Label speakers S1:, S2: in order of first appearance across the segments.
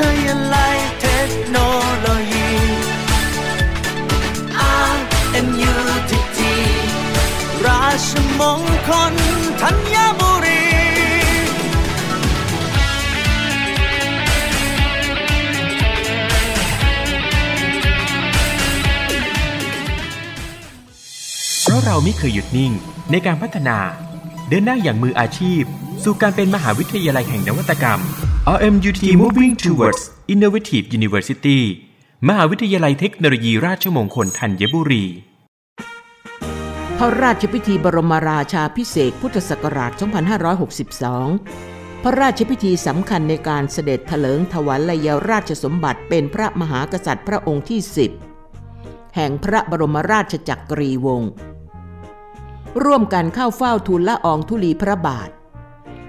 S1: ทยาลัยเทคโนโลยี RMUTT ราชมงคลธัญบุรี
S2: เพราะเราไม่เคยหยุดนิ่งในการพัฒนา เดินหน้าอย่างมืออาชีพ สู่การเป็นมหาวิทยาลัยแห่งนวัตกรรม RMUT Moving Towards Innovative University มหาวิทยาลัยเทคโนโลยีราชมงคลธัญบุรี
S3: พระราชพิธีบรมราชาพิเศษพุทธศักราช 2562 พระราชพิธีสำคัญในการเสด็จถลิงถวัลยราชสมบัติเป็นพระมหากษัตริย์พระองค์ที่ 10 แห่งพระบรมราชจักรีวงศ์ร่วมกันเข้าเฝ้าทูลละอองธุลีพระบาท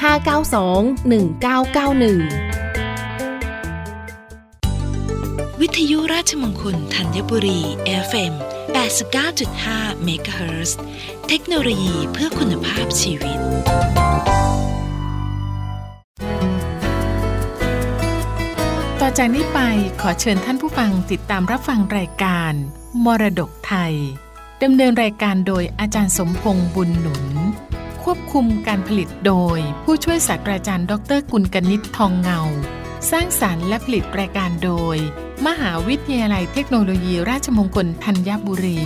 S4: 592 1991
S5: วิทยุราชมงคลธัญบุรี FM 89.5 MHz เทคโนโลยีเพื่อคุณภาพชีวิต ต่อ
S6: จากนี้ไปขอเชิญท่านผู้ฟังติดตามรับฟังรายการ มรดกไทยดำเนินรายการโดยอาจารย์สมพงษ์บุญหนุน ควบคุมการผลิตโดย ผู้ช่วยศาสตราจารย์ ดรกุลกนิษฐ์ทองเงา สร้างสารรค์และผลิตรายการโดย มหาวิทยาลัยเทคโนโลยีราชมงคลธัญบุรี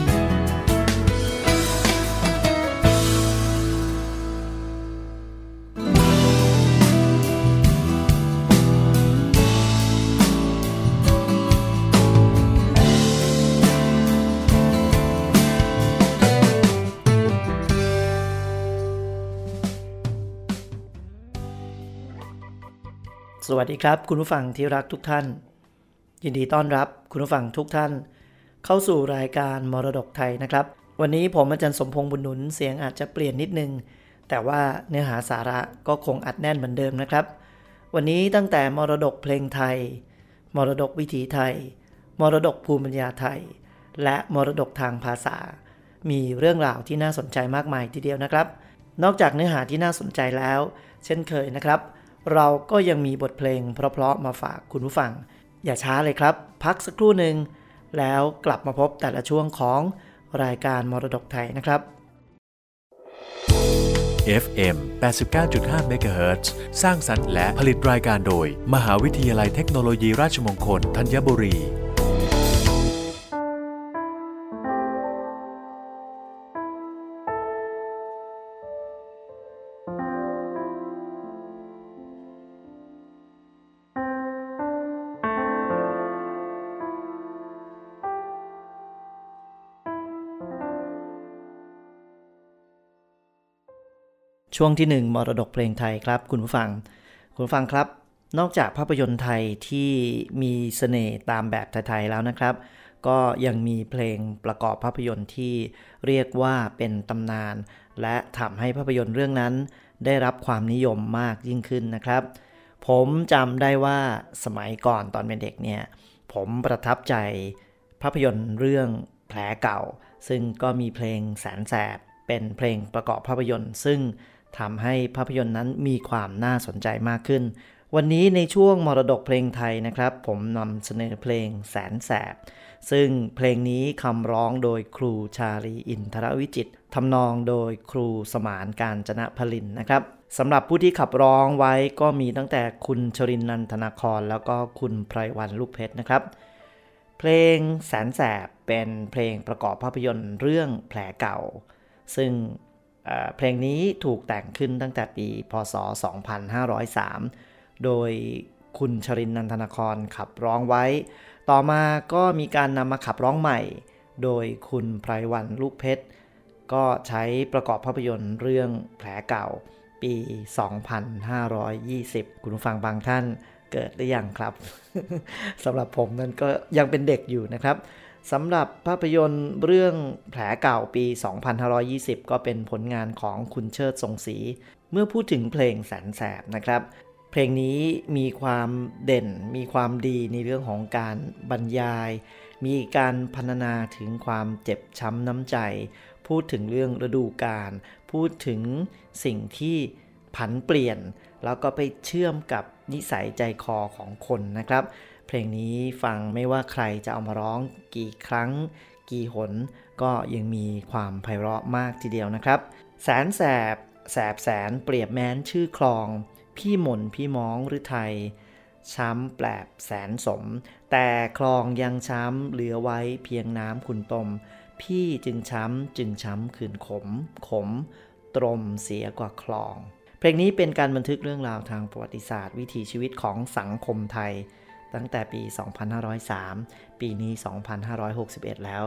S7: สวัสดีครับ คุณผู้ฟังที่รักทุกท่าน ยินดีต้อนรับคุณผู้ฟังทุกท่าน เข้าสู่รายการมรดกไทยนะครับ วันนี้ผมอาจารย์สมพงษ์บุญหนุนเสียงอาจจะเปลี่ยนนิดนึง แต่ว่าเนื้อหาสาระก็คงอัดแน่นเหมือนเดิมนะครับ วันนี้ตั้งแต่มรดกเพลงไทย มรดกวิถีไทย มรดกภูมิปัญญาไทย และมรดกทางภาษา มีเรื่องราวที่น่าสนใจมากมายทีเดียวนะครับ นอกจากเนื้อหาที่น่าสนใจแล้ว เช่นเคยนะครับ เราก็ยังมีบทเพลงเพราะๆมาฝากคุณผู้ฟัง อย่าช้าเลยครับ พักสักครู่หนึ่ง แล้วกลับมาพบแต่ละช่วงของรายการมรดกไทยนะครับ
S8: FM 89.5 MHz สร้างสรรค์และผลิตรายการโดย มหาวิทยาลัยเทคโนโลยีราชมงคลธัญบุรี
S7: ช่วงที่ 1 มรดกเพลงไทยครับ คุณผู้ฟัง คุณผู้ฟังครับ นอกจากภาพยนตร์ไทยที่มีเสน่ห์ตามแบบไทยๆแล้วนะครับ ก็ยังมีเพลงประกอบภาพยนตร์ที่เรียกว่าเป็นตำนาน และทำให้ภาพยนตร์เรื่องนั้น ได้รับความนิยมมากยิ่งขึ้นนะครับ ผมจำได้ว่าสมัยก่อนตอนเป็นเด็กเนี่ยผมประทับใจภาพยนตร์เรื่องแผลเก่า ซึ่งก็มีเพลงแสนแสบเป็นเพลงประกอบภาพยนตร์ ซึ่ง ทำให้ภาพยนตร์นั้นมีความน่าสนใจมากขึ้น วันนี้ในช่วงมรดกเพลงไทยนะครับ ผมนำเสนอเพลงแสนแสบ ซึ่งเพลงนี้คำร้องโดยครูชาลีอินทรวิจิตทำนองโดยครูสมานการจนะพลินนะครับสำหรับผู้ที่ขับร้องไว้ก็มีตั้งแต่คุณชรินนันทนาคร แล้วก็คุณไพรวันลูกเพชรนะครับ เพลงแสนแสบเป็นเพลงประกอบภาพยนตร์เรื่องแผลเก่า ซึ่ง เพลงนี้ถูกแต่งขึ้นตั้งแต่ปี พศ 2503 โดยคุณชรินนันทนาครขับร้องไว้ ต่อมาก็มีการนำมาขับร้องใหม่ โดยคุณไพรวันลูกเพชร ก็ใช้ประกอบภาพยนตร์เรื่องแผลเก่าปี 2520 คุณผู้ฟังบางท่านเกิดหรือยังครับ สำหรับผมนั้นก็ยังเป็นเด็กอยู่นะครับ สำหรับภาพยนตร์เรื่องแผลเก่าปี 2520 ก็เป็นผลงานของคุณเชิดทรงศรีเมื่อพูดถึงเพลงแสนแสบนะครับ เพลงนี้มีความเด่น มีความดีในเรื่องของการบรรยาย มีการพรรณนาถึงความเจ็บช้ำน้ำใจ พูดถึงเรื่องฤดูกาลพูดถึงสิ่งที่ผันเปลี่ยน แล้วก็ไปเชื่อมกับนิสัยใจคอของคนนะครับ ลงนี้ฟังไม่ว่าใครจะเอามาร้องกี่ครั้ง กี่หน ก็ยังมีความไพเราะมากทีเดียวนะครับ แสนแสบ แสบแสนเปรียบแม้นชื่อคลอง พี่หม่นพี่ม้องหรือไทย ช้ำแปลบแสนสม แต่คลองยังช้ำเหลือไว้เพียงน้ำขุนตม พี่จึงช้ำจึงช้ำขืนขม ขม ตรมเสียกว่าคลอง เพลงนี้เป็นการบันทึกเรื่องราวทางประวัติศาสตร์ วิถีชีวิตของสังคมไทย ตั้งแต่ปี 2503 ปีนี้ 2561 แล้ว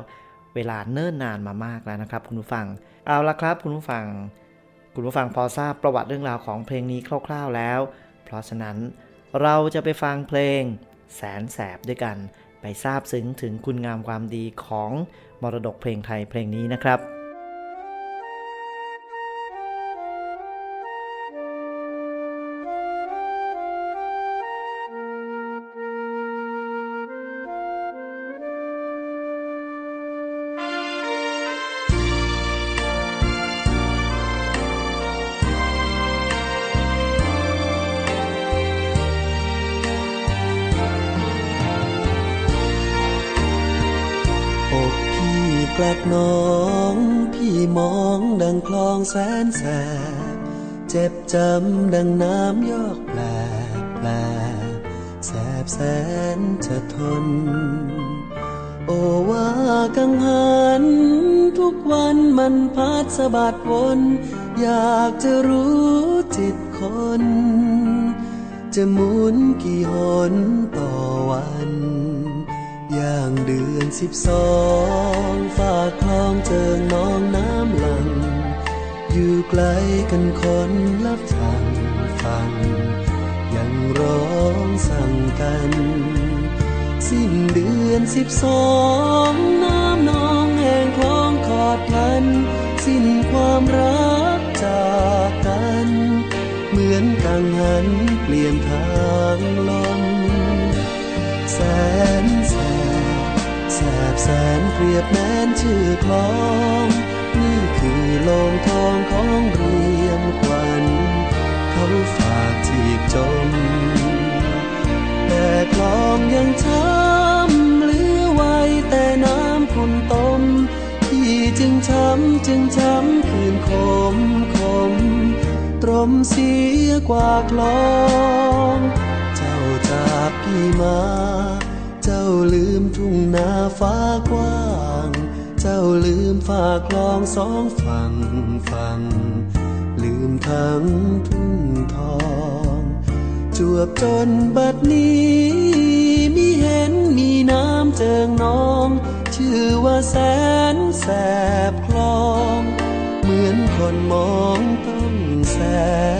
S7: เวลาเนิ่นนานมามากแล้วนะครับ คุณผู้ฟัง เอาละครับ คุณผู้ฟัง คุณผู้ฟังพอทราบประวัติเรื่องราวของเพลงนี้คร่าว ๆแล้ว เพราะฉะนั้นเราจะไปฟังเพลงแสนแสบด้วยกัน ไปทราบซึ้งถึงคุณงามความดีของมรดกเพลงไทยเพลงนี้นะครับ
S9: จำดังน้ำยอกแปลแปลแสบแสนจะทน โอว่ากังหัน ทุกวันมันพัดสะบัดวนอยากจะรู้จิตคน จะหมุนกี่หนต่อวัน อย่างเดือนสิบสองฝากคลองเจิงน้องน้ ไกลกันคนละฝั่งฟังยังร้องสั่งกัน สิ้นเดือนสิบสองน้ำนองแห่งคลองขอดพลัน สิ้นความรักจากกัน เหมือนกังหันเปลี่ยนทางลมแสนแสบแสบแสนเปรียบแม้นชื่อคลองนี่ คือโลงทองของเรียมควันเขาฝากจีบจม แต่คลองยังช้ำเหลือไว้แต่น้ำคุณต้มที่จึงช้ำจึงช้ำคืนคมคม ตรมเสียกว่าคลอง เจ้าจากพี่มา เจ้าลืมทุ่งนาฟ้ากว้าง เจ้าลืมฝากคลองสองฝั่งฝั่งลืมทั้งทุ่งทอง จวบจนบัดนี้มีเห็นมีน้ำเจิงน้อง ชื่อว่าแสนแสบคลอง เหมือนคนมองต้องแส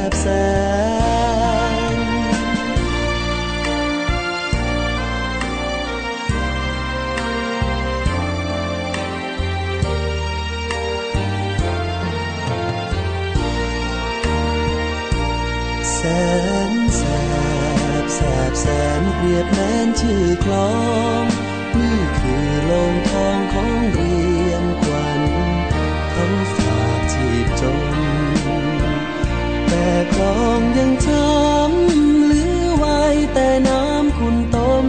S9: บแสง นแสบแสบแสนเปรียบแม้นชื่อคลอง นี่คือโลงทองของเรียมควันเขาฝากจีบจนแต่คลองยังช้ำเหลือไว้แต่น้ำคุณต้ม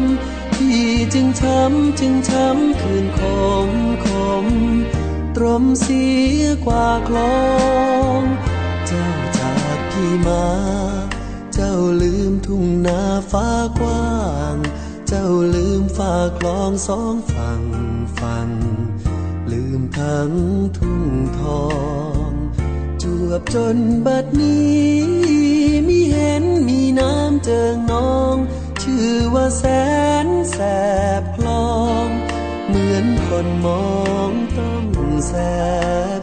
S9: ที่จึงช้ำจึงช้ำคืนคมคม ตรมเสียกว่าคลอง เจ้าจากพี่มา เจ้าลืมทุ่งนาฟ้ากว้าง เจ้าลืมฝากคลองสองฝั่งฝั่งลืมทั้งทุ่งทอง จวบจนบัดนี้มีเห็นมีน้ำเจิงนอง ชื่อว่าแสนแสบคลอง เหมือนคนมองต้องแสบ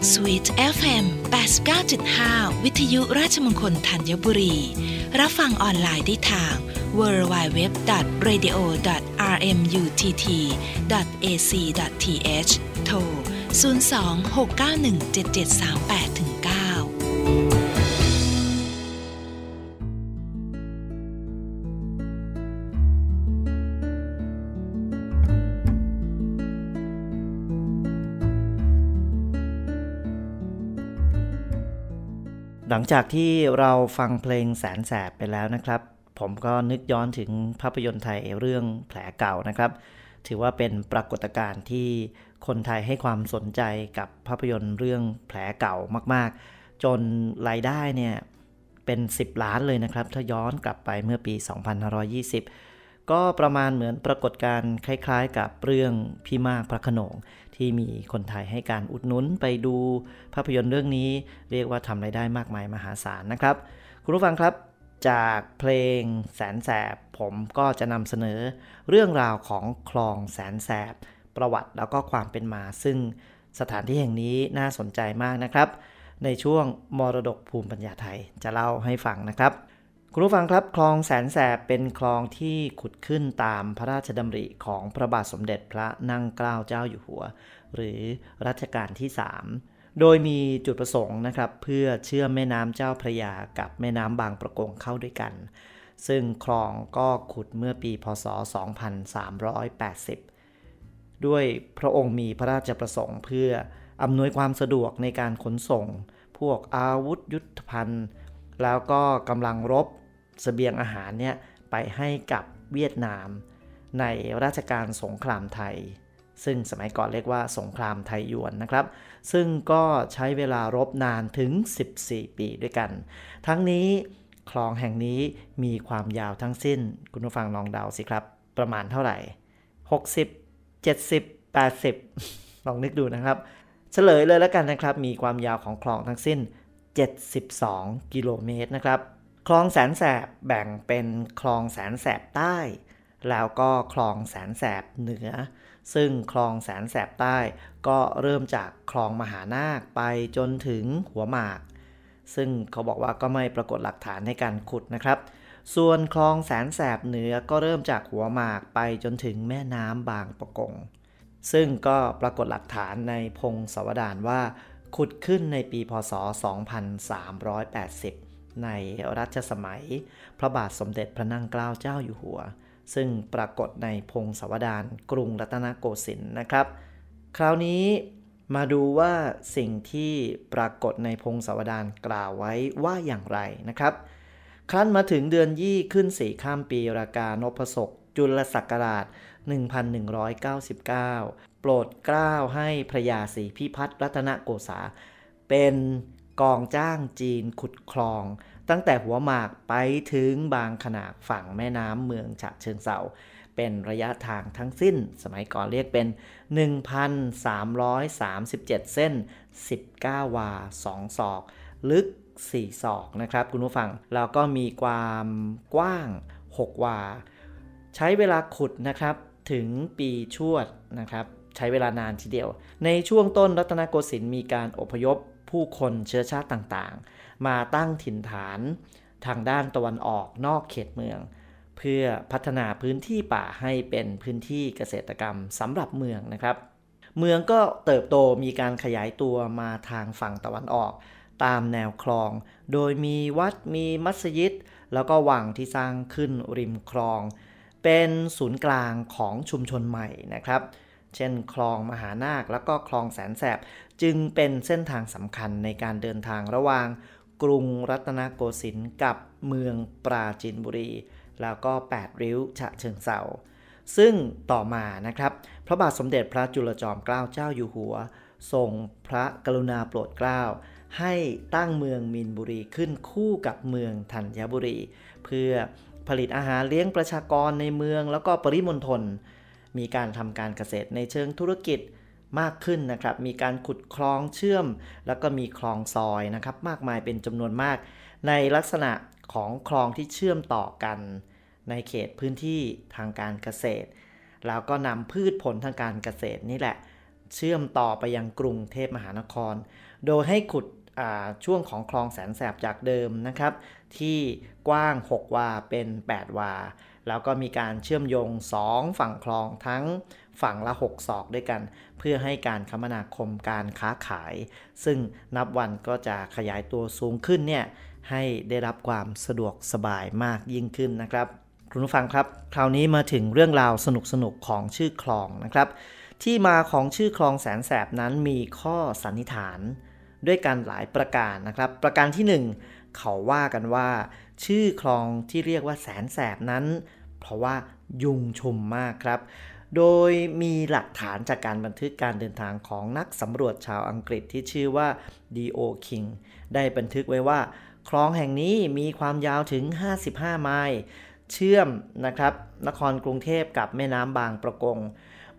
S5: Sweet FM 89.5 วิทยุราชมงคลธัญบุรี รับฟังออนไลน์ได้ทาง www.radio.rmutt.ac.th โทร 026917738-9
S7: หลังจากที่เราฟังเพลงแสนแสบไปแล้วนะครับ ผมก็นึกย้อนถึงภาพยนตร์ไทยเรื่องแผลเก่านะครับ ถือว่าเป็นปรากฏการณ์ที่คนไทยให้ความสนใจกับภาพยนตร์เรื่องแผลเก่ามากๆ จนรายได้เนี่ยเป็น 10 ล้านเลยนะครับ ถ้าย้อนกลับไปเมื่อปี 2520 ก็ประมาณเหมือนปรากฏการณ์คล้ายๆ กับเรื่องพี่มากพระขนง ที่มีคนไทยให้การอุดหนุนไปดูภาพยนตร์เรื่องนี้ เรียกว่าทำรายได้มากมายมหาศาลนะครับ คุณผู้ฟังครับจากเพลงแสนแสบ ผมก็จะนำเสนอเรื่องราวของคลองแสนแสบ ประวัติแล้วก็ความเป็นมา ซึ่งสถานที่แห่งนี้น่าสนใจมากนะครับ ในช่วงมรดกภูมิปัญญาไทยจะเล่าให้ฟังนะครับ คุณผู้ฟังครับคลองแสนแสบเป็นคลองที่ขุดขึ้นตามพระราชดำริของพระบาทสมเด็จพระนั่งเกล้าเจ้าอยู่หัว หรือรัชกาลที่ 3 โดยมีจุดประสงค์นะครับ เพื่อเชื่อมแม่น้ำเจ้าพระยากับแม่น้ำบางประกงเข้าด้วยกัน ซึ่งคลองก็ขุดเมื่อปีพศ 2380 ด้วยพระองค์มีพระราชประสงค์ เพื่ออำนวยความสะดวกในการขนส่ง พวกอาวุธยุทธภัณฑ์แล้วก็กำลังรบ สเสบียงอาหารเนี่ยไปให้กับเวียดนามในราชการสงครามไทย ซึ่งสมัยก่อนเรียกว่าสงครามไทยยวนนะครับ ซึ่งก็ใช้เวลารบนานถึง 14 ปีด้วยกัน ทั้งนี้คลองแห่งนี้มีความยาวทั้งสิ้น คุณผู้ฟังลองเดาสิครับ ประมาณเท่าไหร่ 60 70 80 ลองนึกดูนะครับ เฉลยเลยแล้วกันนะครับ มีความยาวของคลองทั้งสิ้น 72 กิโลเมตรนะครับ คลองแสนแสบแบ่งเป็นคลองแสนแสบใต้ แล้วก็คลองแสนแสบเหนือ ซึ่งคลองแสนแสบใต้ ก็เริ่มจากคลองมหานาคไปจนถึงหัวหมาก ซึ่งเขาบอกว่าก็ไม่ปรากฏหลักฐานในการขุดนะครับ ส่วนคลองแสนแสบเหนือก็เริ่มจากหัวหมากไปจนถึงแม่น้ำบางประกง ซึ่งก็ปรากฏหลักฐานในพงศวดารว่า ขุดขึ้นในปีพศ 2380 ในรัชสมัย พระบาทสมเด็จพระนั่งเกล้าเจ้าอยู่หัว ซึ่งปรากฏในพงศาวดารกรุงรัตนโกสินทร์นะครับ คราวนี้มาดูว่าสิ่งที่ปรากฏในพงศาวดารกล่าวไว้ว่าอย่างไรนะครับ ครั้นมาถึงเดือนยี่ขึ้นสี่ข้ามปีรากานพศกจุลศักราช 1199 โปรดเกล้าให้พระยาศรีพิพัฒน์รัตนโกษา เป็น กองจ้างจีนขุดคลอง ตั้งแต่หัวหมากไปถึงบางขนาดฝั่งแม่น้ำเมืองฉะเชิงเซาเป็นระยะทางทั้งสิ้น สมัยก่อนเรียกเป็น 1,337 เส้น 19 วา 2 ศอก ลึก 4 ศอกนะครับคุณผู้ฟัง แล้วก็มีความกว้าง 6 วา ใช้เวลาขุดนะครับถึงปีชวดนะครับ ใช้เวลานานทีเดียว ในช่วงต้นรัตนโกสินทร์มีการอพยพ ผู้คนเชื้อชาติต่างๆ มาตั้งถิ่นฐานทางด้านตะวันออกนอกเขตเมือง เพื่อพัฒนาพื้นที่ป่าให้เป็นพื้นที่เกษตรกรรมสำหรับเมืองนะครับ เมืองก็เติบโตมีการขยายตัวมาทางฝั่งตะวันออก ตามแนวคลอง โดยมีวัดมีมัสยิด แล้วก็วังที่สร้างขึ้นริมคลอง เป็นศูนย์กลางของชุมชนใหม่นะครับ เช่น คลองมหานาคแล้วก็คลองแสนแสบ จึงเป็นเส้นทางสำคัญในการเดินทางระหว่างกรุงรัตนโกสินทร์กับเมืองปราจินบุรี แล้วก็ 8 ริ้วฉะเชิงเซาซึ่งต่อมานะครับ พระบาทสมเด็จพระจุลจอมเกล้าเจ้าอยู่หัวทรงพระกรุณาโปรดเกล้าให้ตั้งเมืองมินบุรีขึ้นคู่กับเมืองธัญบุรี เพื่อผลิตอาหารเลี้ยงประชากรในเมืองแล้วก็ปริมณฑล มีการทำการเกษตรในเชิงธุรกิจมากขึ้นนะครับ มีการขุดคลองเชื่อม แล้วก็มีคลองซอยนะครับ มากมายเป็นจำนวนมาก ในลักษณะของคลองที่เชื่อมต่อกันในเขตพื้นที่ทางการเกษตร แล้วก็นำพืชผลทางการเกษตรนี่แหละ เชื่อมต่อไปยังกรุงเทพมหานคร โดยให้ขุดช่วงของคลองแสนแสบจากเดิมนะครับ ที่กว้าง 6 วาเป็น 8 วา แล้วก็มีการเชื่อมโยง 2 ฝั่งคลองทั้งฝั่งละ 6 ศอกด้วยกัน เพื่อให้การคมนาคมการค้าขาย ซึ่งนับวันก็จะขยายตัวสูงขึ้นเนี่ยให้ได้รับความสะดวกสบายมากยิ่งขึ้นนะครับคุณผู้ฟังครับ คราวนี้มาถึงเรื่องราวสนุกๆของชื่อคลองนะครับ ที่มาของชื่อคลองแสนแสบนั้นมีข้อสันนิษฐาน ด้วยกันหลายประการนะครับ ประการที่ 1 เขาว่ากันว่า ชื่อคลองที่เรียกว่าแสนแสบนั้น เพราะว่ายุงชุมมากครับ โดยมีหลักฐานจากการบันทึกการเดินทางของนักสำรวจชาวอังกฤษที่ชื่อว่าดีโอคิงได้บันทึกไว้ว่า คลองแห่งนี้มีความยาวถึง 55 ไมล์เชื่อมนะครับนครกรุงเทพกับแม่น้ำบางประกง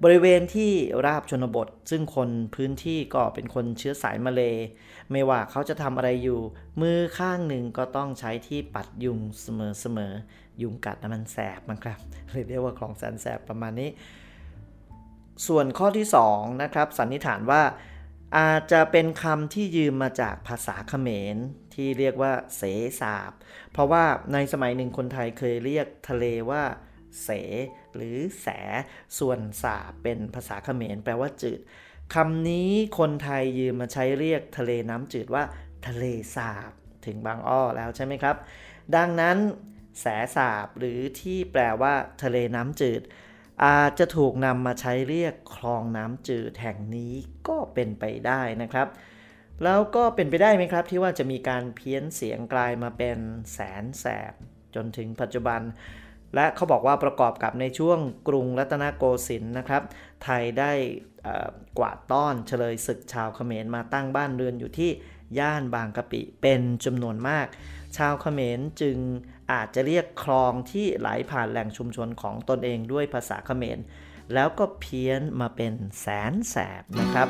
S7: บริเวณที่ราบชนบท ซึ่งคนพื้นที่ก็เป็นคนเชื้อสายมาเล ไม่ว่าเขาจะทำอะไรอยู่ มือข้างหนึ่งก็ต้องใช้ที่ปัดยุงเสมอๆยุงกัดน้ำมันแสบมั้งครับเลยเรียกว่าคลองแสนแสบประมาณนี้ ส่วนข้อที่2นะครับสันนิษฐานว่าอาจจะเป็นคำที่ยืมมาจากภาษาเขมรที่เรียกว่าเสสาบ เพราะว่าในสมัยหนึ่งคนไทยเคยเรียกทะเลว่าเส หรือแส ส่วนสาบเป็นภาษาเขมรแปลว่าจืด คำนี้คนไทยยืมมาใช้เรียกทะเลน้ำจืดว่า ทะเลสาบถึงบางอ้อแล้วใช่ไหมครับ ดังนั้นแสสาบหรือที่แปลว่า ทะเลน้ำจืด อาจจะถูกนำมาใช้เรียกคลองน้ำจืดแห่งนี้ก็เป็นไปได้นะครับ แล้วก็เป็นไปได้ไหมครับ ที่ว่าจะมีการเพี้ยนเสียงกลายมาเป็นแสนแสบจนถึงปัจจุบัน และเขาบอกว่าประกอบกับในช่วงกรุงรัตนโกสินทร์นะครับ ไทยได้ กวาดต้อนเฉลยศึกชาวเขมรมาตั้งบ้านเรือนอยู่ที่ย่านบางกะปิเป็นจำนวนมาก ชาวเขมรจึงอาจจะเรียกคลองที่ไหลผ่านแหล่งชุมชนของตนเองด้วยภาษาเขมร แล้วก็เพี้ยนมาเป็นแสนแส
S1: บนะครับ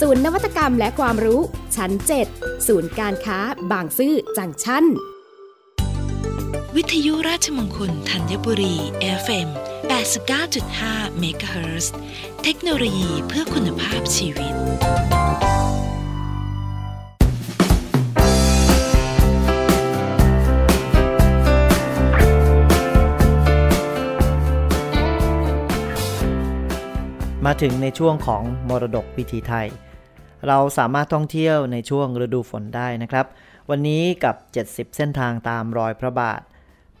S10: ศูนย์นวัตกรรมและความรู้ชั้น7ศูนย์การค้าบางซื่อจังชั้น
S5: วิทยุราชมงคลธัญบุรี FM 89.5 MHz เทคโนโลยีเพื่อคุณภาพชีวิต
S7: มาถึงในช่วงของมรดกวิถีไทย เราสามารถท่องเที่ยวในช่วงฤดูฝนได้นะครับ วันนี้กับ 70 เส้นทางตามรอยพระบาท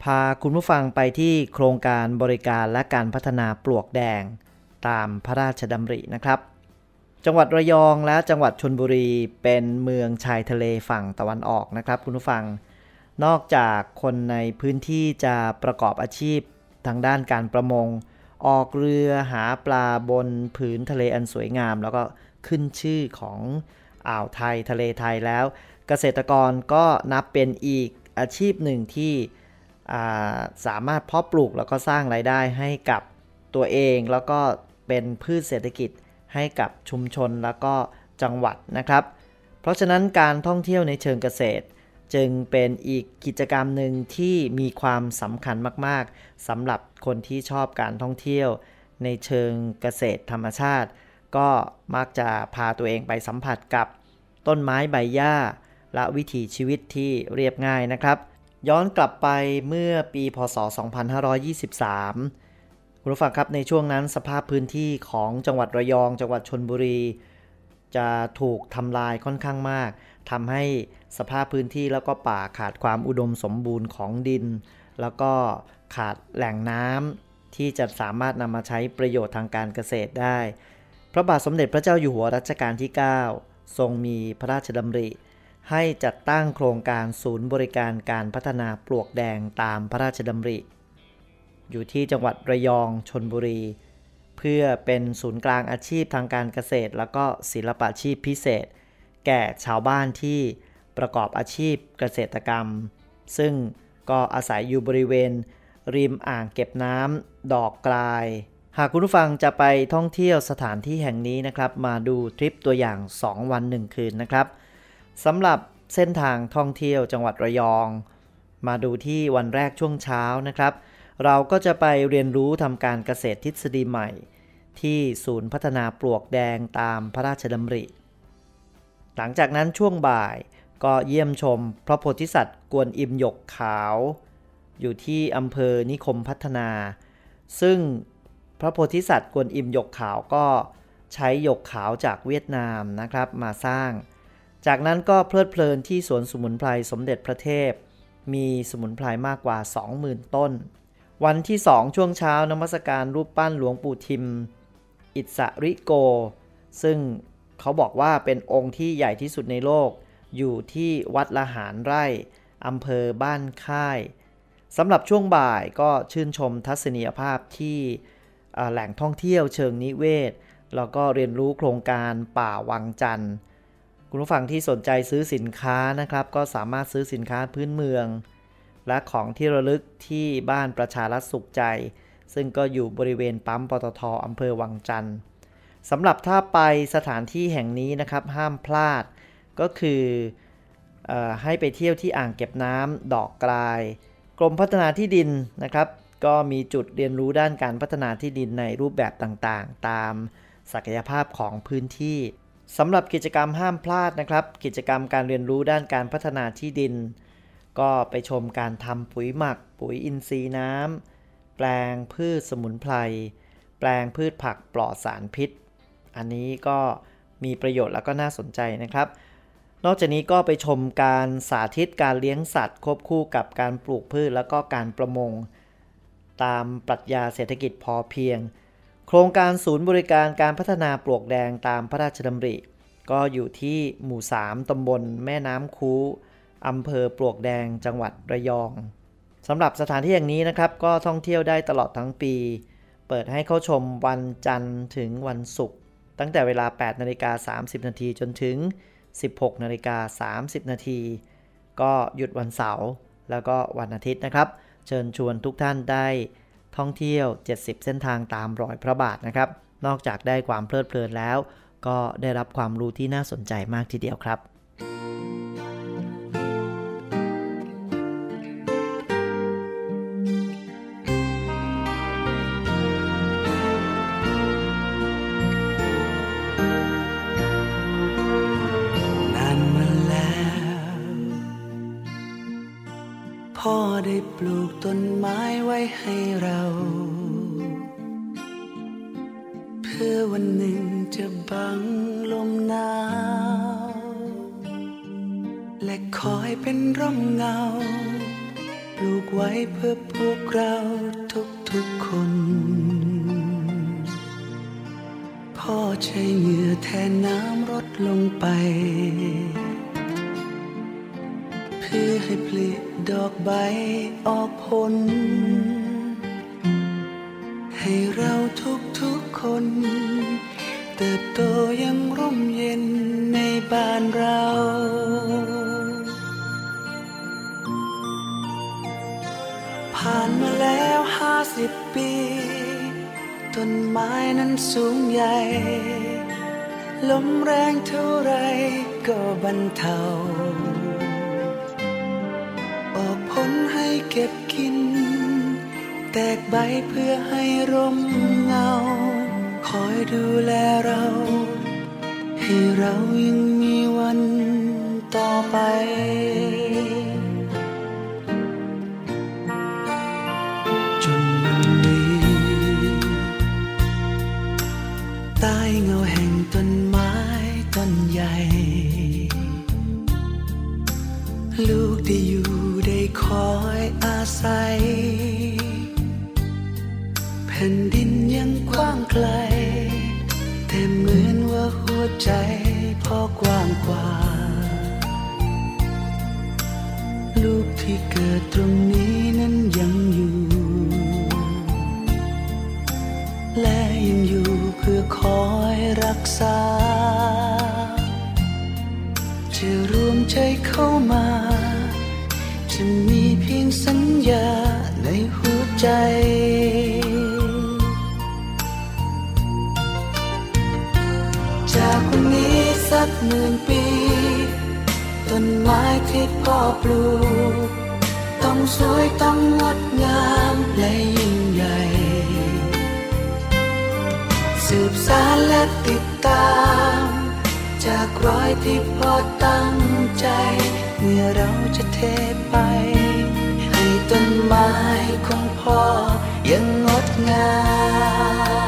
S7: พาคุณผู้ฟังไปที่โครงการบริการและการพัฒนาปลวกแดง ตามพระราชดำรินะครับ จังหวัดระยองและจังหวัดชนบุรีเป็นเมืองชายทะเลฝั่งตะวันออกนะครับ คุณผู้ฟัง นอกจากคนในพื้นที่จะประกอบอาชีพทางด้านการประมง ออกเรือหาปลาบนผืนทะเลอันสวยงาม แล้วก็ ขึ้นชื่อของอ่าวไทยทะเลไทยแล้ว เกษตรกรก็นับเป็นอีกอาชีพหนึ่งที่าสามารถเพาะปลูกแล้วก็สร้างรายได้ให้กับตัวเองแล้วก็เป็นพืชเศรษฐกิจให้กับชุมชนแล้วก็จังหวัดนะครับ เพราะฉะนั้นการท่องเที่ยวในเชิงเกษตร จึงเป็นอีกกิจกรรมหนึ่งที่มีความสำคัญมาก ๆสำหรับคนที่ชอบการท่องเที่ยว ในเชิงเกษตรธรรมชาติ ก็มักจะพาตัวเองไปสัมผัสกับต้นไม้ใบหญ้า และวิถีชีวิตที่เรียบง่ายนะครับ ย้อนกลับไปเมื่อปีพศ 2523 คุณผู้ฟังครับในช่วงนั้นสภาพพื้นที่ของจังหวัดระยอง จังหวัดชนบุรี จะถูกทำลายค่อนข้างมากทำให้สภาพพื้นที่แล้วก็ป่าขาดความอุดมสมบูรณ์ของดิน แล้วก็ขาดแหล่งน้ำที่จะสามารถนำมาใช้ประโยชน์ทางการเกษตรได้ ระบาทสมเด็จพระเจ้าอยู่หัวรัชกาลที่ 9 ทรงมีพระราชดำริ ให้จัดตั้งโครงการศูนย์บริการการพัฒนาปลวกแดงตามพระราชดำริ อยู่ที่จังหวัดระยองชนบุรี เพื่อเป็นศูนย์กลางอาชีพทางการเกษตร แล้วก็ศิลปาชีพพิเศษ แก่ชาวบ้านที่ประกอบอาชีพเกษตรกรรม ซึ่งก็อาศัยอยู่บริเวณ ริมอ่างเก็บน้ำดอกกลาย หากคุณผู้ฟังจะไปท่องเที่ยวสถานที่แห่งนี้นะครับ มาดูทริปตัวอย่าง 2 วัน 1 คืนนะครับสำหรับเส้นทางท่องเที่ยวจังหวัดระยอง มาดูที่วันแรกช่วงเช้านะครับ เราก็จะไปเรียนรู้ทำการเกษตรทฤษฎีใหม่ ที่ศูนย์พัฒนาปลวกแดงตามพระราชดำริ หลังจากนั้นช่วงบ่ายก็เยี่ยมชมพระโพธิสัตว์กวนอิมหยกขาว อยู่ที่อำเภอนิคมพัฒนา ซึ่ง พระโพธิสัตว์กวนอิมยกขาวก็ใช้ยกขาวจากเวียดนามนะครับมาสร้าง จากนั้นก็เพลิดเพลินที่สวนสมุนไพรสมเด็จพระเทพ มีสมุนไพรมากกว่า 20,000 ต้น วันที่สองช่วงเช้านมัสการรูปปั้นหลวงปู่ทิม อิสริโก ซึ่งเขาบอกว่าเป็นองค์ที่ใหญ่ที่สุดในโลก อยู่ที่วัดละหารไร่อำเภอบ้านค่ายสำหรับช่วงบ่ายก็ชื่นชมทัศนียภาพที่ แหล่งท่องเที่ยวเชิงนิเวศ แล้วก็เรียนรู้โครงการป่าวังจันทร์ คุณผู้ฟังที่สนใจซื้อสินค้านะครับ ก็สามารถซื้อสินค้าพื้นเมือง และของที่ระลึกที่บ้านประชารัฐสุขใจ ซึ่งก็อยู่บริเวณปั๊มปตทอำเภอวังจันทร์สำหรับถ้าไปสถานที่แห่งนี้นะครับห้ามพลาดก็คืออให้ไปเที่ยวที่อ่างเก็บน้ำดอกกลาย กรมพัฒนาที่ดินนะครับ ก็มีจุดเรียนรู้ด้านการพัฒนาที่ดินในรูปแบบต่างๆ ตามศักยภาพของพื้นที่สำหรับกิจกรรมห้ามพลาดนะครับ กิจกรรมการเรียนรู้ด้านการพัฒนาที่ดิน ก็ไปชมการทำปุ๋ยหมัก ปุ๋ยอินทรีย์น้ำแปลงพืชสมุนไพรแปลงพืชผักปลอดสารพิษ อันนี้ก็มีประโยชน์แล้วก็น่าสนใจนะครับ นอกจากนี้ก็ไปชมการสาธิตการเลี้ยงสัตว์ ควบคู่กับการปลูกพืชแล้วก็การประมง ตามปรัชญาเศรษฐกิจพอเพียง โครงการศูนย์บริการการพัฒนาปลวกแดงตามพระราชดำริ ก็อยู่ที่หมู่ 3 ตำบลแม่น้ำคูอำเภอปลวกแดงจังหวัดระยองสำหรับสถานที่อย่างนี้นะครับ ก็ท่องเที่ยวได้ตลอดทั้งปี เปิดให้เข้าชมวันจันทร์ถึงวันศุกร์ตั้งแต่เวลา 8นาฬิกา30 นาทีจนถึง 16นาฬิกา30 นาทีก็หยุดวันเสาร์แล้วก็วันอาทิตย์นะครับ เชิญชวนทุกท่านได้ท่องเที่ยว 70 เส้นทางตามรอยพระบาทนะครับ นอกจากได้ความเพลิดเพลินแล้ว ก็ได้รับความรู้ที่น่าสนใจมากทีเดียวครับ
S11: ได้ปลูกต้นไม้ไว้ให้เรา เพื่อวันหนึ่งจะบังลมหนาวและคอยเป็นร่มเงา ปลูกไว้เพื่อพวกเราทุกทุกคน พ่อใช้เหงื่อแทนน้ำรดลงไป เพื่อให้ผลิดอกใบออกผล ให้เราทุกทุกคน เติบโตยังร่มเย็นในบ้านเราผ่านมาแล้วห้าสิบปี ต้นไม้นั้นสูงใหญ่ ลมแรงเท่าไรก็บรรเทา ก็บกิน แตกใบเพื่อให้ร่มเงา คอยดูแลเรา ให้เรายังมีวันต่อไป ไกล แต่เหมือนว่าหัวใจพอกว้างกว่า ที่พ่อปลูกต้องต้องสวยต้องงดงามและยิ่งใหญ่ สืบสารและติดตาม จากรอยที่พ่อตั้งใจ เมื่อเราจะเทไป ให้ต้นไม้ของพ่อยังงดงาม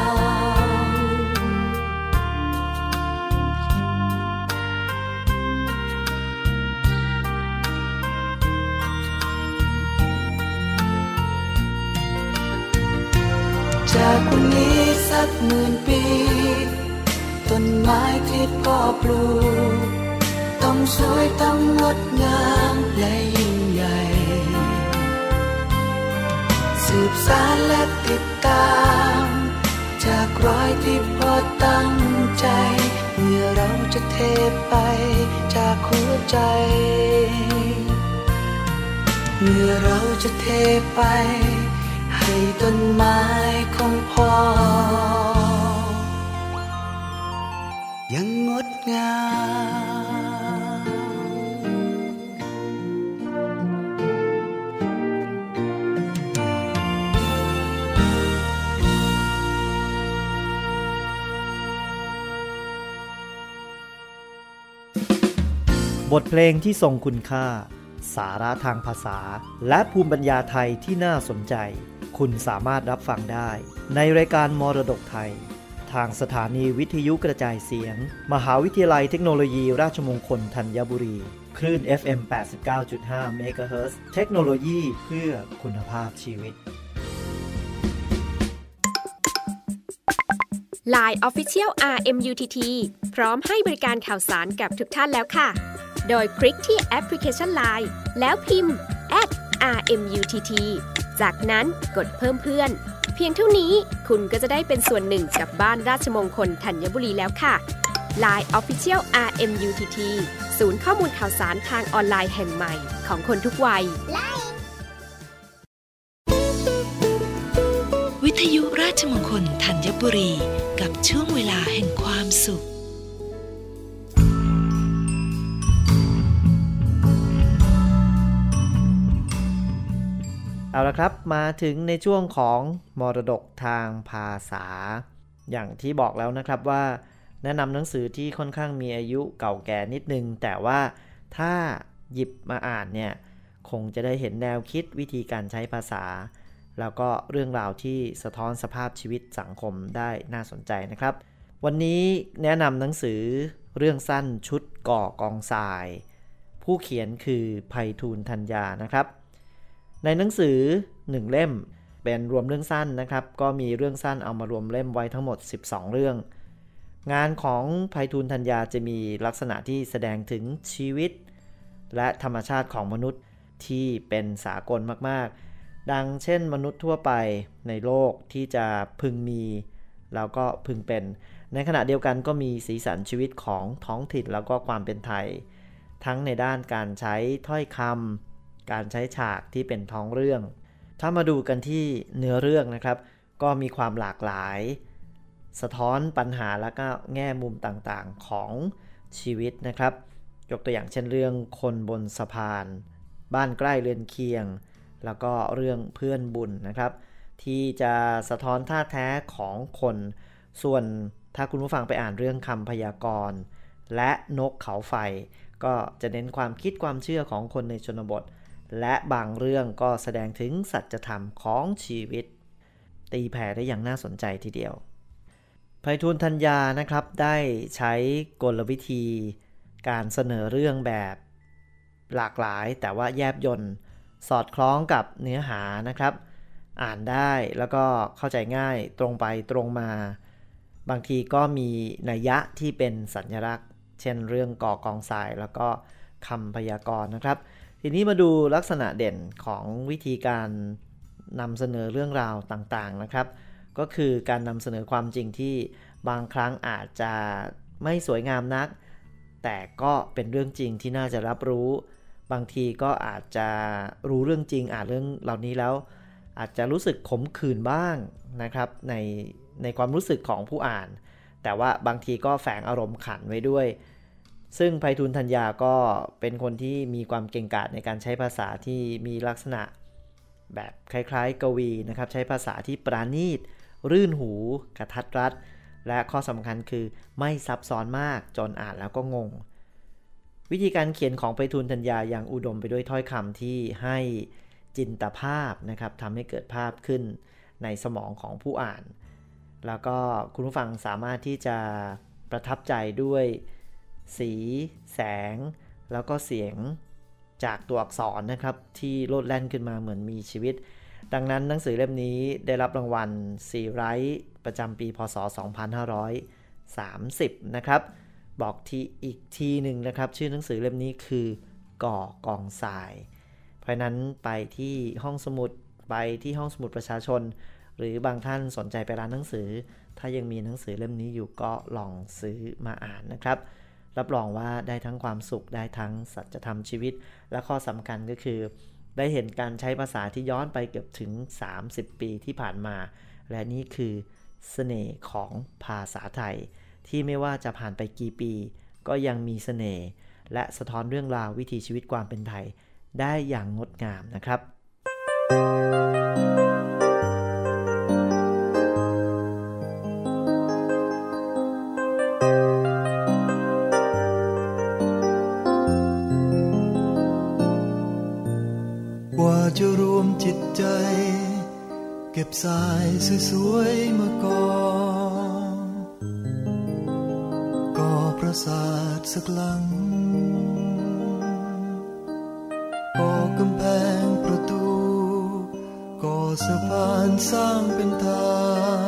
S11: จากวันนี้สักหมื่นปี ต้นไม้ที่พ่อปลูก ต้องสวยต้องงดงามและยิ่งใหญ่ สืบสารและติดตาม จากรอยที่พ่อตั้งใจ เมื่อเราจะเทไปจากหัวใจ เมื่อเราจะเทไป ให้ต้นไม้ของพ่อ ยังงดงาม
S7: บทเพลงที่ทรงคุณค่า สาระทางภาษา และภูมิปัญญาไทยที่น่าสนใจ คุณสามารถรับฟังได้ ในรายการมรดกไทย ทางสถานีวิทยุกระจายเสียง มหาวิทยาลัยเทคโนโลยีราชมงคลธัญบุรี คลื่น FM 89.5 MHz เทคโนโลยีเพื่อคุณภาพชีวิต
S10: Line Official RMUTT พร้อมให้บริการข่าวสารกับทุกท่านแล้วค่ะ โดยคลิกที่แอปพลิเคชัน Line แล้วพิมพ์ @RMUTT จากนั้นกดเพิ่มเพื่อน เพียงเท่านี้คุณก็จะได้เป็นส่วนหนึ่งกับบ้านราชมงคลธัญบุรีแล้วค่ะ Line Official RMUTT ศูนย์ข้อมูลข่าวสารทางออนไลน์แห่งใหม่ของคนทุกวัย
S5: วิทยุราชมงคลธัญบุรี กับช่วงเวลาแห่งความสุข
S7: เอาละครับมาถึงในช่วงของมรดกทางภาษา อย่างที่บอกแล้วนะครับว่าแนะนำหนังสือที่ค่อนข้างมีอายุเก่าแก่นิดนึง แต่ว่าถ้าหยิบมาอ่านเนี่ยคงจะได้เห็นแนวคิดวิธีการใช้ภาษา แล้วก็เรื่องราวที่สะท้อนสภาพชีวิตสังคมได้น่าสนใจนะครับ วันนี้แนะนำหนังสือเรื่องสั้นชุดก่อกองทราย ผู้เขียนคือไพฑูรย์ธัญญานะครับ ในหนังสือ 1 เล่ม เป็นรวมเรื่องสั้นนะครับ ก็มีเรื่องสั้นเอามารวมเล่มไว้ทั้งหมด 12 เรื่อง งานของไพฑูรย์ธัญญาจะมีลักษณะที่แสดงถึงชีวิต และธรรมชาติของมนุษย์ที่เป็นสากลมากๆ ดังเช่นมนุษย์ทั่วไปในโลกที่จะพึงมี แล้วก็พึงเป็น ในขณะเดียวกันก็มีสีสันชีวิตของท้องถิ่นแล้วก็ความเป็นไทย ทั้งในด้านการใช้ถ้อยคำ การใช้ฉากที่เป็นท้องเรื่อง ถ้ามาดูกันที่เนื้อเรื่องนะครับ ก็มีความหลากหลาย สะท้อนปัญหาและก็แง่มุมต่างๆของชีวิตนะครับ ยกตัวอย่างเช่นเรื่องคนบนสะพาน บ้านใกล้เรือนเคียง แล้วก็เรื่องเพื่อนบุญนะครับ ที่จะสะท้อนท่าแท้ของคน ส่วนถ้าคุณผู้ฟังไปอ่านเรื่องคำพยากรณ์ และนกเขาไฟ ก็จะเน้นความคิดความเชื่อของคนในชนบท และบางเรื่องก็แสดงถึงสัจธรรมของชีวิต ตีแผ่ได้อย่างน่าสนใจทีเดียวไพฑูรย์ธัญญานะครับได้ใช้กลวิธี การเสนอเรื่องแบบหลากหลายแต่ว่าแยบยนต์สอดคล้องกับเนื้อหานะครับ อ่านได้แล้วก็เข้าใจง่ายตรงไปตรงมา บางทีก็มีนัยยะที่เป็นสัญลักษณ์ เช่นเรื่องก่อกองทรายแล้วก็คำพยากรณ์นะครับ ทีนี้มาดูลักษณะเด่นของวิธีการนำเสนอเรื่องราวต่างๆนะครับ ก็คือการนำเสนอความจริงที่บางครั้งอาจจะไม่สวยงามนัก แต่ก็เป็นเรื่องจริงที่น่าจะรับรู้ บางทีก็อาจจะรู้เรื่องจริงอ่านเรื่องเหล่านี้แล้ว อาจจะรู้สึกขมขื่นบ้างนะครับในในความรู้สึกของผู้อ่าน แต่ว่าบางทีก็แฝงอารมณ์ขันไว้ด้วย ซึ่งไพฑูรย์ธัญญาก็เป็นคนที่มีความเก่งกาจในการใช้ภาษาที่มีลักษณะแบบคล้ายๆ กวีนะครับ ใช้ภาษาที่ปราณีต รื่นหู กระทัดรัด และข้อสำคัญคือไม่ซับซ้อนมากจนอ่านแล้วก็งง วิธีการเขียนของไปทูลธัญญาอย่างอุดมไปด้วยถ้อยคำที่ให้จินตภาพนะครับทำให้เกิดภาพขึ้นในสมองของผู้อ่าน แล้วก็คุณผู้ฟังสามารถที่จะประทับใจด้วย สี แสง แล้วก็เสียงจากตัวอักษรนะครับ ที่โลดแล่นขึ้นมาเหมือนมีชีวิต ดังนั้นหนังสือเล่มนี้ได้รับรางวัลซีไรท์ประจำปีพศ 2530 นะครับ บอกที่อีกทีหนึ่งนะครับ ชื่อหนังสือเล่มนี้คือก่อกองทราย เพราะนั้นไปที่ห้องสมุดไปที่ห้องสมุดประชาชน หรือบางท่านสนใจไปร้านหนังสือ ถ้ายังมีหนังสือเล่มนี้อยู่ก็ลองซื้อมาอ่านนะครับ รับรองว่าได้ทั้งความสุขได้ทั้งสัจธรรมชีวิต และข้อสำคัญก็คือ ได้เห็นการใช้ภาษาที่ย้อนไปเกือบถึง 30 ปีที่ผ่านมา และนี่คือเสน่ห์ของภาษาไทย ที่ไม่ว่าจะผ่านไปกี่ปี ก็ยังมีเสน่ห์และสะท้อนเรื่องราววิถีชีวิตความเป็นไทย ได้อย่างงดงามนะครับ
S12: ก สายสวยๆมาก่อนก่อประสาทสักหลังก่อกำแพงประตู ก่อสะพานสร้างเป็นทาง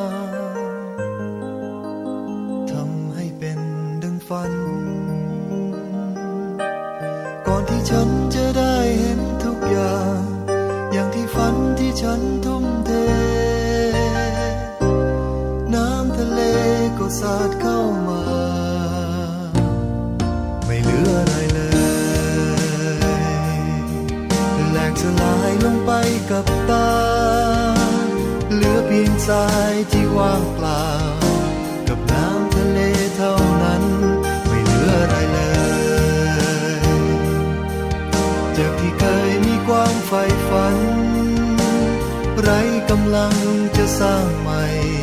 S12: ลังจะสร้างใหม่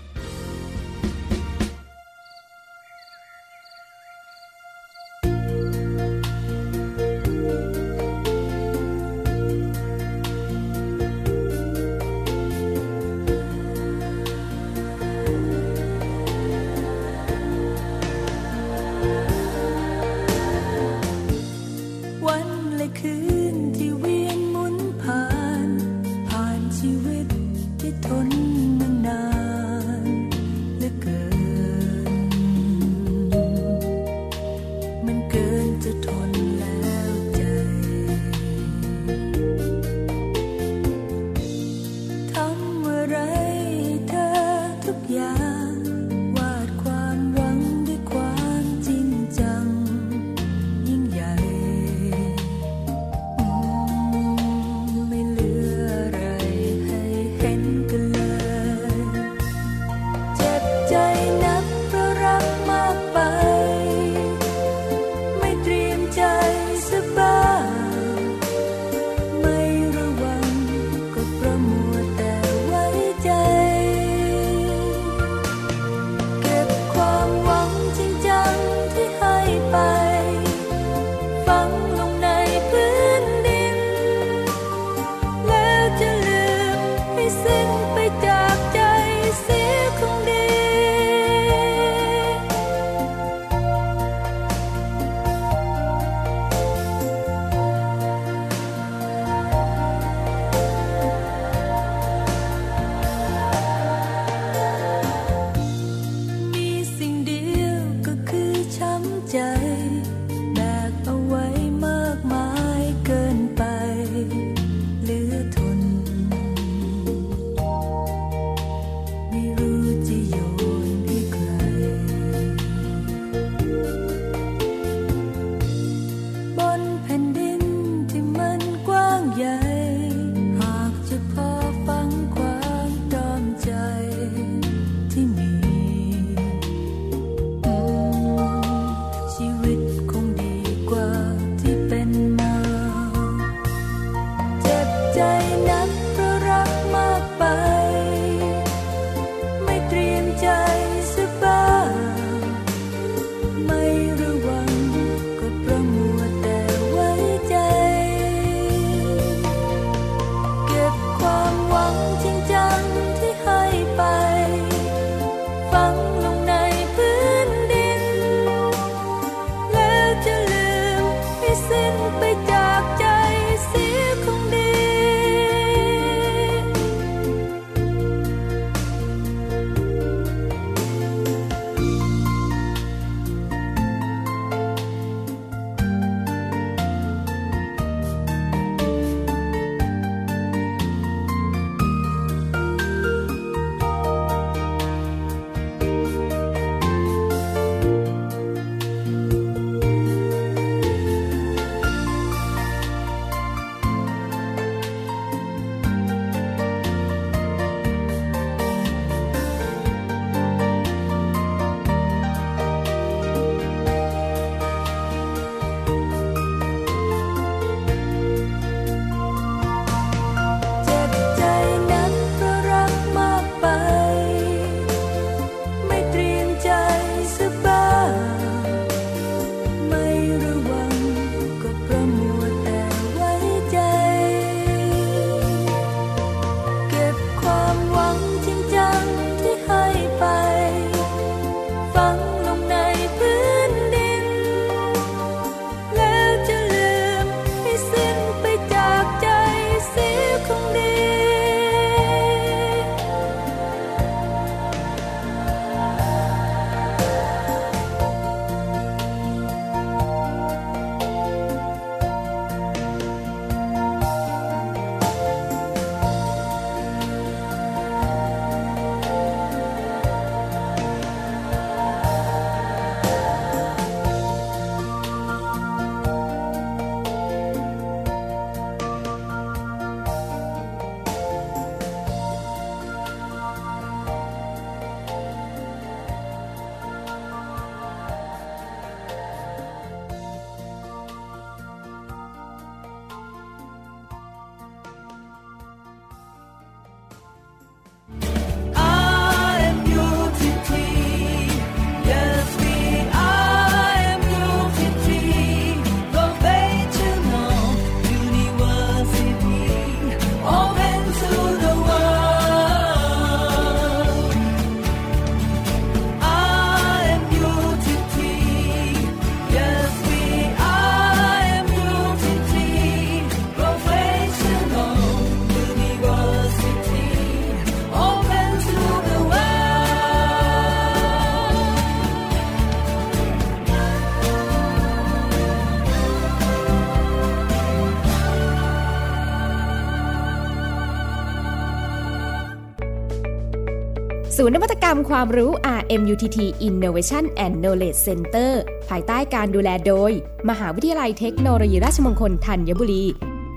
S10: ความรู้ RMUTT Innovation and Knowledge Center ภายใต้การดูแลโดย มหาวิทยาลัยเทคโนโลยีราชมงคลธัญบุรี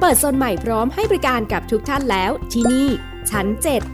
S10: เปิดโซนใหม่พร้อมให้บริการกับทุกท่านแล้วที่นี่ ชั้น 7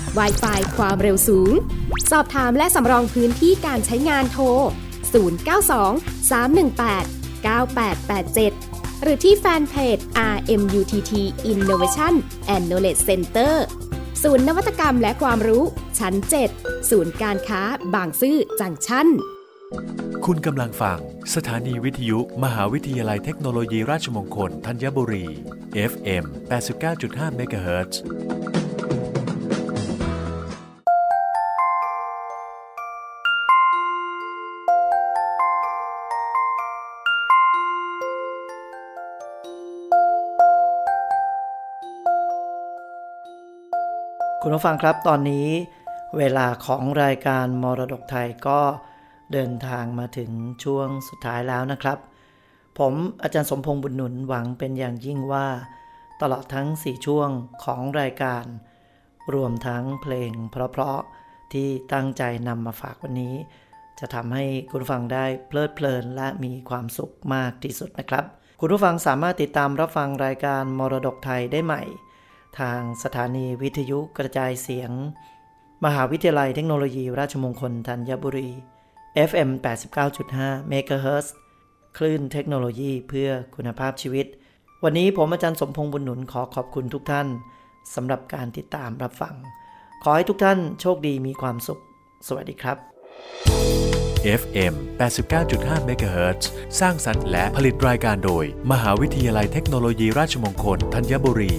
S10: w i ไฟความเร็วสูง สอบถามและสำรองพื้นที่การใช้งานโทร 092 318 9887 หรือที่แฟนเพจ RMUTT Innovation and Knowledge Center ศูนย์นวัตกรรมและความรู้ชั้น 7 ศูนย์การค้าบางซื่อจังชั้น
S8: คุณกำลังฟัง สถานีวิทยุ มหาวิทยาลัยเทคโนโลยีราชมงคล ธัญบุรี FM 89.5 MHz
S7: คุณผู้ฟังครับตอนนี้เวลาของรายการมรดกไทยก็เดินทางมาถึงช่วงสุดท้ายแล้วนะครับ ผมอาจารย์สมพงษ์บุญหนุนหวังเป็นอย่างยิ่งว่า ตลอดทั้ง 4 ช่วงของรายการ รวมทั้งเพลงเพราะๆที่ตั้งใจนำมาฝากวันนี้ จะทำให้คุณผู้ฟังได้เพลิดเพลินและมีความสุขมากที่สุดนะครับ คุณผู้ฟังสามารถติดตามรับฟังรายการมรดกไทยได้ใหม่ ทางสถานีวิทยุกระจายเสียง มหาวิทยาลัยเทคโนโลยี ราชมงคลธัญบุรี FM 89.5 MHz คลื่นเทคโนโลยีเพื่อคุณภาพชีวิต วันนี้ผมอาจารย์สมพงษ์บุญหนุนขอขอบคุณทุกท่านสำหรับการติดตามรับฟัง ขอให้ทุกท่านโชคดีมีความสุข สวัสดีครับ
S8: FM 89.5 MHz สร้างสรรค์และผลิตรายการโดย มหาวิทยาลัยเทคโนโลยีราชมงคลธัญบุรี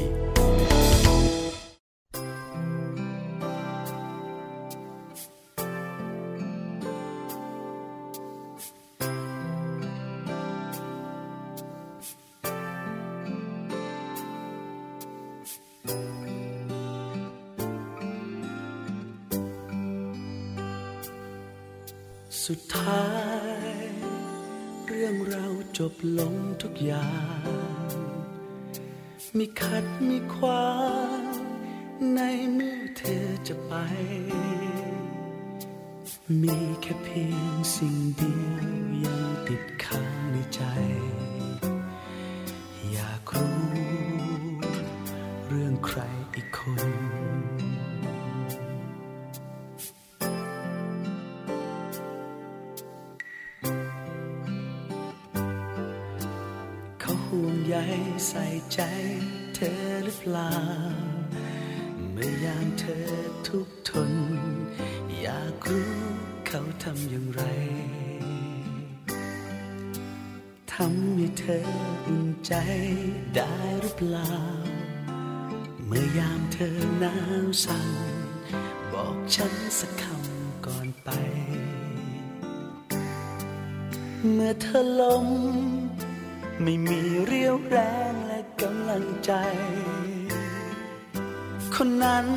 S11: นั้น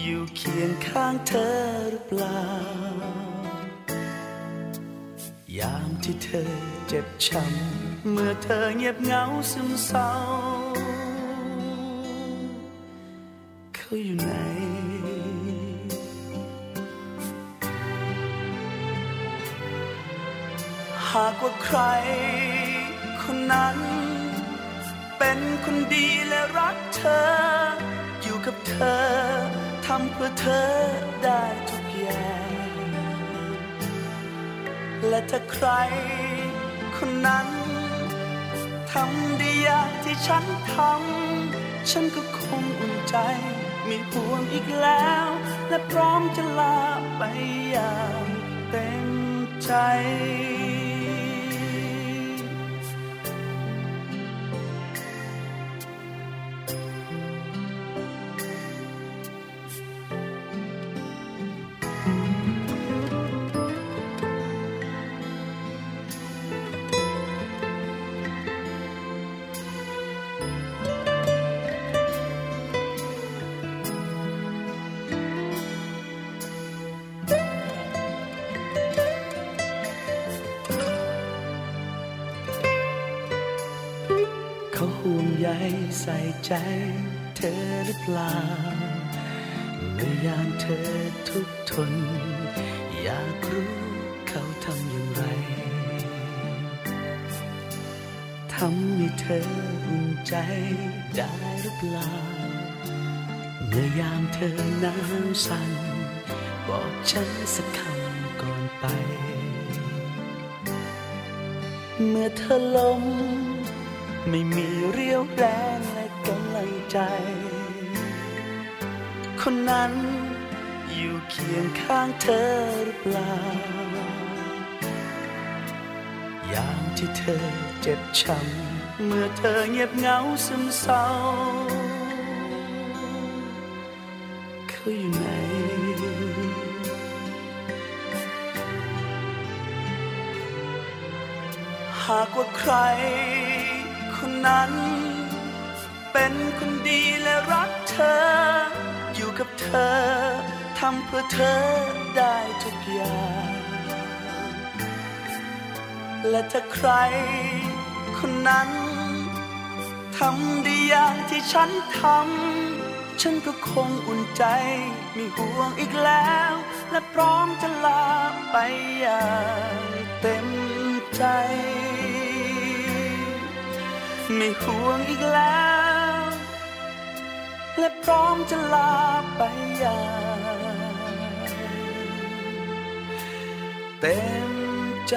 S11: อยู่เคียงข้างเธอหรือเปล่า ยามที่เธอเจ็บช้ำเมื่อเธอเงียบเหงาซึมเศร้า เขาอยู่ไหนหากว่าใครคนนั้น เป็นคนดีและรักเธอ กับเธอ ทำเพื่อเธอได้ทุกอย่าง และถ้าใครคนนั้น ทำได้ยางที่ฉันทำ ฉันก็คงอุ่นใจไม่ห่วงอีกแล้ว และพร้อมจะลาไปอย่างเต็มใจ ใยใส่ใจเธอหรือเปล่าเมื่อยามเธอทุกทน อยากรู้เขาทำอย่างไร ทำให้เธออุ่นใจได้หรือเปล่าเมื่อยามเธอนาวสั่นบอกฉันสักคำก่อนไป เมื่อเธอล้ม ไม่มีเรี่ยวแรงและกำลังใจ คนนั้นอยู่เคียงข้างเธอหรือเปล่าอย่างที่เธอเจ็บช้ำเมื่อเธอเงียบเหงาซึมเศร้าเขาอยู่ไหนหากว่าใคร นั้น เป็นคนดีและรักเธอ อยู่กับเธอทำเพื่อเธอได้ทุกอย่าง และถ้าใครคนนั้นทำดีอย่างที่ฉันทำ ฉันก็คงอุ่นใจไม่ห่วงอีกแล้ว และพร้อมจะลาไปอย่างเต็มใจ ไม่ห่วงอีกแล้ว และพร้อมจะลาไปอย่างเต็มใจ